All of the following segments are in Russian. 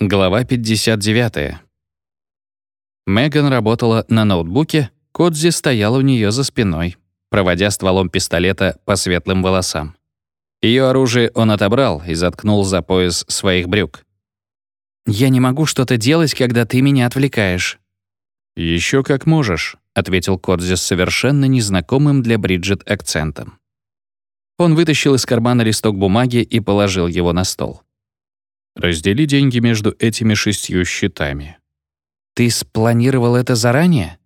Глава 59. Меган работала на ноутбуке, Кодзи стоял у нее за спиной, проводя стволом пистолета по светлым волосам. Ее оружие он отобрал и заткнул за пояс своих брюк. «Я не могу что-то делать, когда ты меня отвлекаешь». Еще как можешь», — ответил Кодзи с совершенно незнакомым для Бриджит акцентом. Он вытащил из кармана листок бумаги и положил его на стол. «Раздели деньги между этими шестью счетами». «Ты спланировал это заранее?»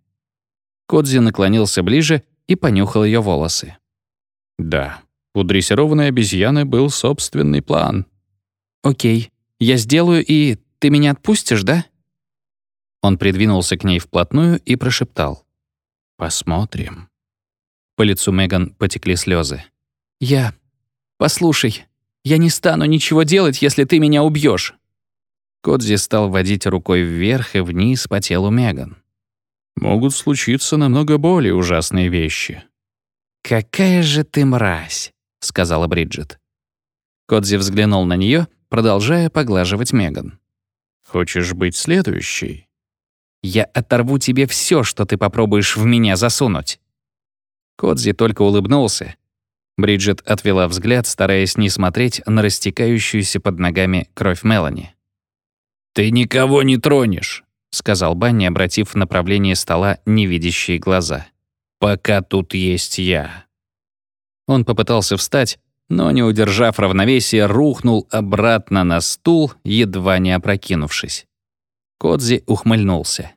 Кодзи наклонился ближе и понюхал ее волосы. «Да, у дрессированной обезьяны был собственный план». «Окей, я сделаю, и ты меня отпустишь, да?» Он придвинулся к ней вплотную и прошептал. «Посмотрим». По лицу Меган потекли слезы. «Я... Послушай, я не стану ничего делать, если ты меня убьешь. Кодзи стал водить рукой вверх и вниз по телу Меган. «Могут случиться намного более ужасные вещи». «Какая же ты мразь», — сказала Бриджит. Кодзи взглянул на нее, продолжая поглаживать Меган. «Хочешь быть следующей?» «Я оторву тебе все, что ты попробуешь в меня засунуть». Кодзи только улыбнулся, Бриджит отвела взгляд, стараясь не смотреть на растекающуюся под ногами кровь Мелани. «Ты никого не тронешь», — сказал Банни, обратив в направление стола невидящие глаза. «Пока тут есть я». Он попытался встать, но, не удержав равновесия, рухнул обратно на стул, едва не опрокинувшись. Кодзи ухмыльнулся.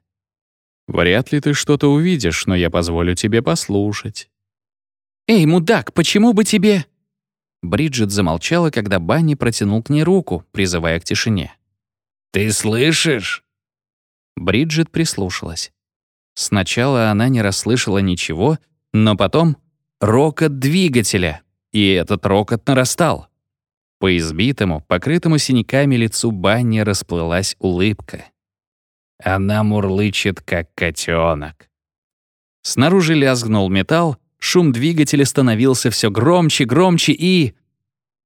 «Вряд ли ты что-то увидишь, но я позволю тебе послушать». «Эй, мудак, почему бы тебе...» Бриджит замолчала, когда Банни протянул к ней руку, призывая к тишине. «Ты слышишь?» Бриджит прислушалась. Сначала она не расслышала ничего, но потом — рокот двигателя, и этот рокот нарастал. По избитому, покрытому синяками лицу Банни расплылась улыбка. Она мурлычет, как котенок. Снаружи лязгнул металл, Шум двигателя становился все громче, громче и...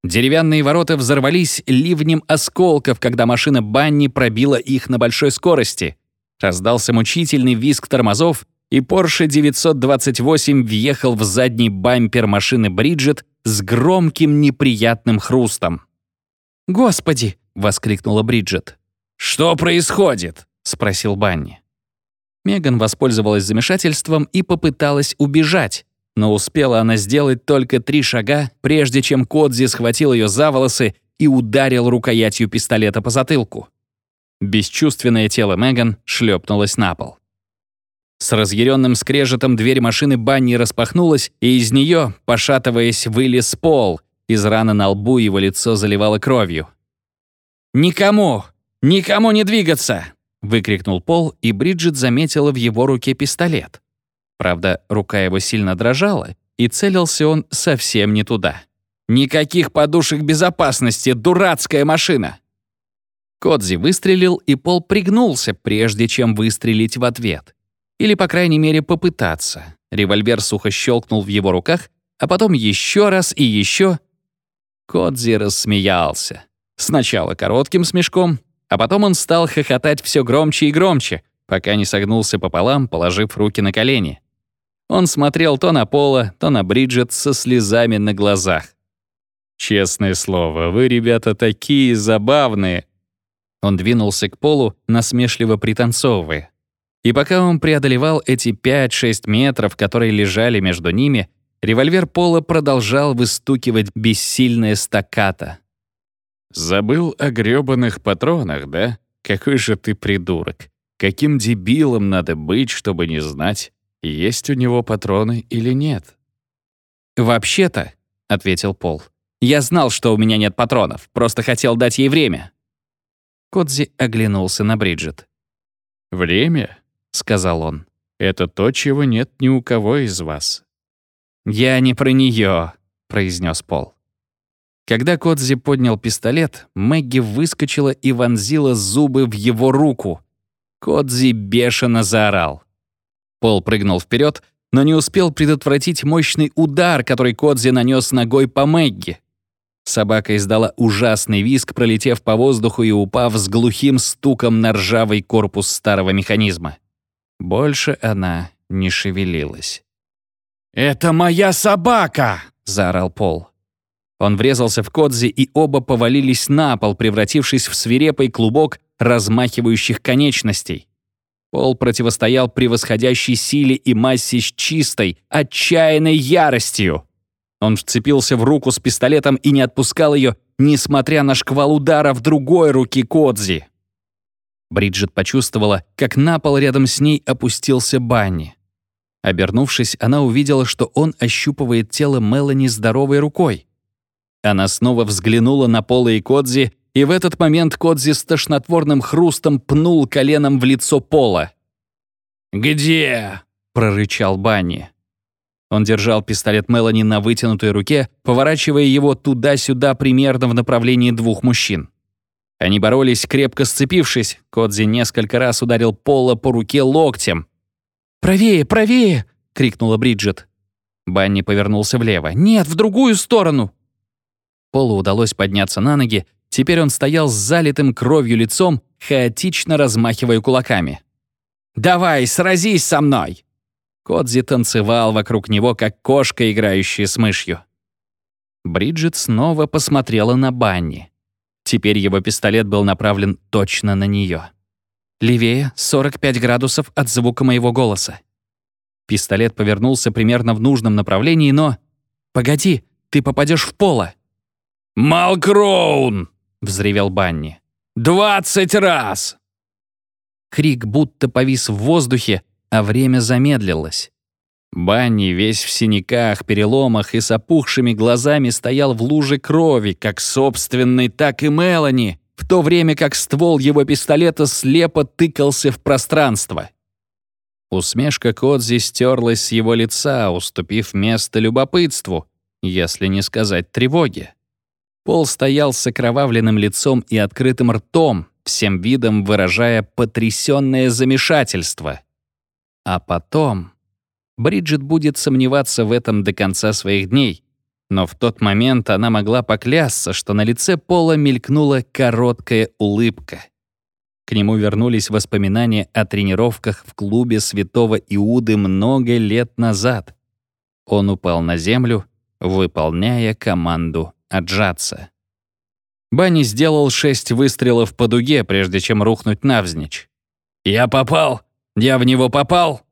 Деревянные ворота взорвались ливнем осколков, когда машина Банни пробила их на большой скорости. Раздался мучительный визг тормозов, и Porsche 928 въехал в задний бампер машины Бриджит с громким неприятным хрустом. «Господи!» — воскликнула Бриджит. «Что происходит?» — спросил Банни. Меган воспользовалась замешательством и попыталась убежать, но успела она сделать только три шага, прежде чем Кодзи схватил ее за волосы и ударил рукоятью пистолета по затылку. Бесчувственное тело Меган шлепнулось на пол. С разъяренным скрежетом дверь машины Банни распахнулась, и из нее, пошатываясь, вылез пол. Из раны на лбу его лицо заливало кровью. «Никому! Никому не двигаться!» — выкрикнул Пол, и Бриджит заметила в его руке пистолет. Правда, рука его сильно дрожала, и целился он совсем не туда. «Никаких подушек безопасности, дурацкая машина!» Кодзи выстрелил, и Пол пригнулся, прежде чем выстрелить в ответ. Или, по крайней мере, попытаться. Револьвер сухо щелкнул в его руках, а потом еще раз и еще. Кодзи рассмеялся. Сначала коротким смешком, а потом он стал хохотать все громче и громче, пока не согнулся пополам, положив руки на колени. Он смотрел то на Пола, то на Бриджит со слезами на глазах. «Честное слово, вы, ребята, такие забавные!» Он двинулся к Полу, насмешливо пританцовывая. И пока он преодолевал эти 5-6 метров, которые лежали между ними, револьвер Пола продолжал выстукивать бессильное стаккато. «Забыл о грёбаных патронах, да? Какой же ты придурок! Каким дебилом надо быть, чтобы не знать, есть у него патроны или нет. «Вообще-то», — ответил Пол, — «я знал, что у меня нет патронов, просто хотел дать ей время». Кодзи оглянулся на Бриджит. «Время?» — сказал он. «Это то, чего нет ни у кого из вас». «Я не про нее, произнес Пол. Когда Кодзи поднял пистолет, Мэгги выскочила и вонзила зубы в его руку. Кодзи бешено заорал. Пол прыгнул вперед, но не успел предотвратить мощный удар, который Кодзи нанес ногой по Мэгги. Собака издала ужасный визг, пролетев по воздуху и упав с глухим стуком на ржавый корпус старого механизма. Больше она не шевелилась. «Это моя собака!» — заорал Пол. Он врезался в Кодзи, и оба повалились на пол, превратившись в свирепый клубок размахивающих конечностей. Пол противостоял превосходящей силе и массе с чистой, отчаянной яростью. Он вцепился в руку с пистолетом и не отпускал ее, несмотря на шквал удара в другой руке Кодзи. Бриджит почувствовала, как на пол рядом с ней опустился Банни. Обернувшись, она увидела, что он ощупывает тело Мелани здоровой рукой. Она снова взглянула на Пола и Кодзи, и в этот момент Кодзи с тошнотворным хрустом пнул коленом в лицо Пола. «Где?» — прорычал Банни. Он держал пистолет Мелани на вытянутой руке, поворачивая его туда-сюда примерно в направлении двух мужчин. Они боролись, крепко сцепившись. Кодзи несколько раз ударил Пола по руке локтем. «Правее, правее!» — крикнула Бриджит. Банни повернулся влево. «Нет, в другую сторону!» Полу удалось подняться на ноги, теперь он стоял с залитым кровью лицом, хаотично размахивая кулаками. «Давай, сразись со мной!» Кодзи танцевал вокруг него, как кошка, играющая с мышью. Бриджит снова посмотрела на Банни. Теперь его пистолет был направлен точно на нее. Левее 45 градусов от звука моего голоса. Пистолет повернулся примерно в нужном направлении, но... «Погоди, ты попадешь в поло!» «Малкроун!» — взревел Банни. «Двадцать раз!» Крик будто повис в воздухе, а время замедлилось. Банни весь в синяках, переломах и с опухшими глазами стоял в луже крови, как собственный, так и Мелани, в то время как ствол его пистолета слепо тыкался в пространство. Усмешка Кодзи стерлась с его лица, уступив место любопытству, если не сказать тревоге. Пол стоял с окровавленным лицом и открытым ртом, всем видом выражая потрясённое замешательство. А потом... Бриджит будет сомневаться в этом до конца своих дней. Но в тот момент она могла поклясться, что на лице Пола мелькнула короткая улыбка. К нему вернулись воспоминания о тренировках в клубе святого Иуды много лет назад. Он упал на землю, выполняя команду отжаться. Банни сделал шесть выстрелов по дуге, прежде чем рухнуть навзничь. «Я попал!» «Я в него попал?»